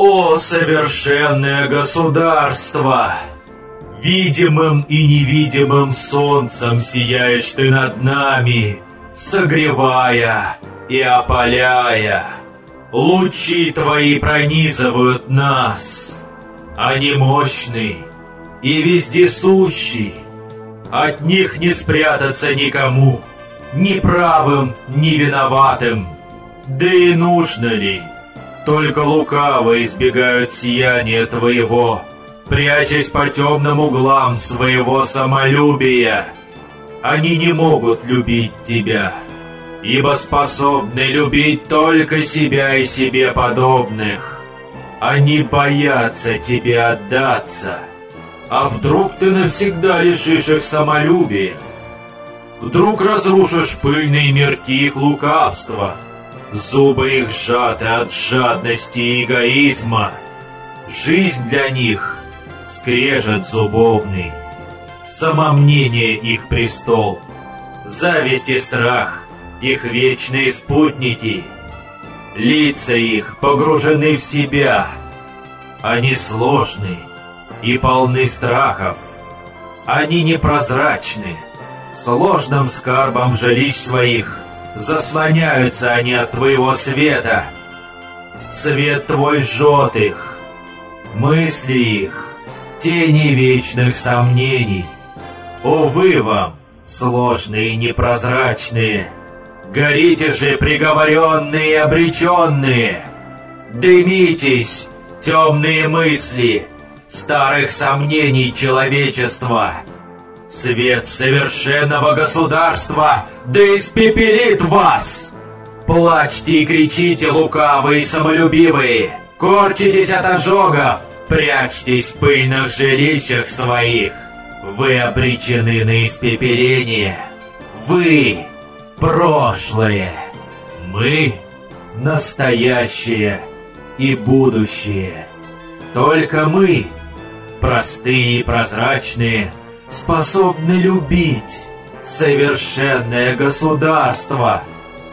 О, совершенное государство! Видимым и невидимым солнцем сияешь ты над нами, согревая и опаляя. Лучи твои пронизывают нас. Они мощны и вездесущи. От них не спрятаться никому, ни правым, ни виноватым. Да и нужно ли? Только лукаво избегают сияния твоего, прячась по темным углам своего самолюбия. Они не могут любить тебя, ибо способны любить только себя и себе подобных. Они боятся тебе отдаться. А вдруг ты навсегда лишишь их самолюбия? Вдруг разрушишь пыльный мир их лукавства? Зубы их сжаты от жадности и эгоизма. Жизнь для них — скрежет зубовный. Самомнение их престол. Зависть и страх — их вечные спутники. Лица их погружены в себя. Они сложны и полны страхов. Они непрозрачны, сложным скарбом жилищ своих — Заслоняются они от твоего света. Свет твой жжет их. Мысли их — тени вечных сомнений. Увы вам, сложные и непрозрачные. Горите же, приговоренные и обреченные. Дымитесь, темные мысли, старых сомнений человечества. Свет совершенного государства да испепелит вас! Плачьте и кричите, лукавые и самолюбивые! Корчитесь от ожогов! Прячьтесь в пыльных жилищах своих! Вы обречены на испепеление! Вы — прошлое! Мы — настоящее и будущее! Только мы, простые и прозрачные, способны любить совершенное государство.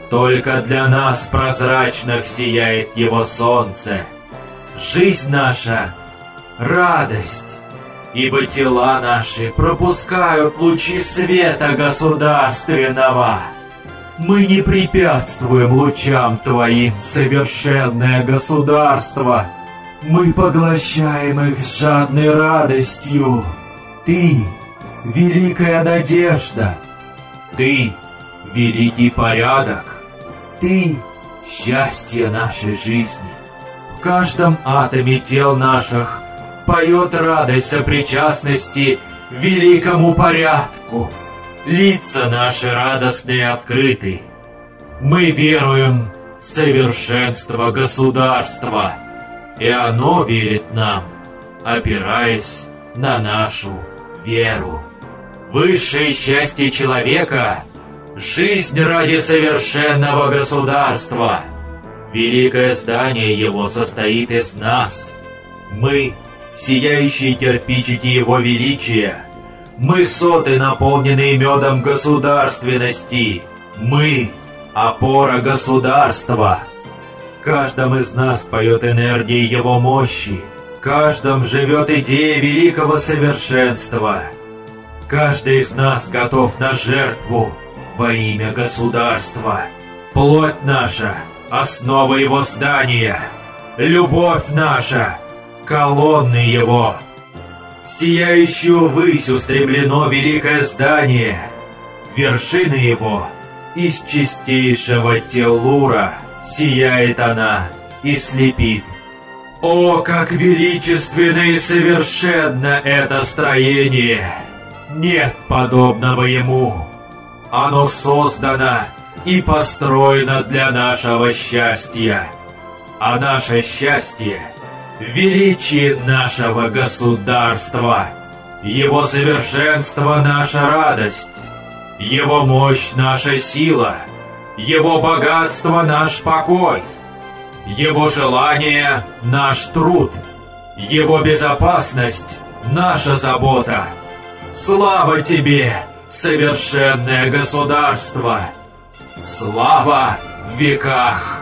Только для нас прозрачных сияет его солнце. Жизнь наша — радость, ибо тела наши пропускают лучи света государственного. Мы не препятствуем лучам Твоим, совершенное государство. Мы поглощаем их с жадной радостью. Ты великая надежда. Ты — великий порядок. Ты — счастье нашей жизни. В каждом атоме тел наших поет радость сопричастности великому порядку. Лица наши радостные открыты. Мы веруем в совершенство государства, и оно верит нам, опираясь на нашу веру. Высшее счастье человека – жизнь ради совершенного государства. Великое здание его состоит из нас. Мы – сияющие кирпичики его величия. Мы – соты, наполненные медом государственности. Мы – опора государства. Каждом из нас поет энергия его мощи. Каждом живет идея великого совершенства – Каждый из нас готов на жертву во имя государства. Плоть наша – основа его здания. Любовь наша – колонны его. Сияющую высь устремлено великое здание. Вершины его из чистейшего телура сияет она и слепит. О, как величественно и совершенно это строение! Нет подобного ему. Оно создано и построено для нашего счастья. А наше счастье – величие нашего государства. Его совершенство – наша радость. Его мощь – наша сила. Его богатство – наш покой. Его желание – наш труд. Его безопасность – наша забота. Слава тебе, совершенное государство! Слава в веках!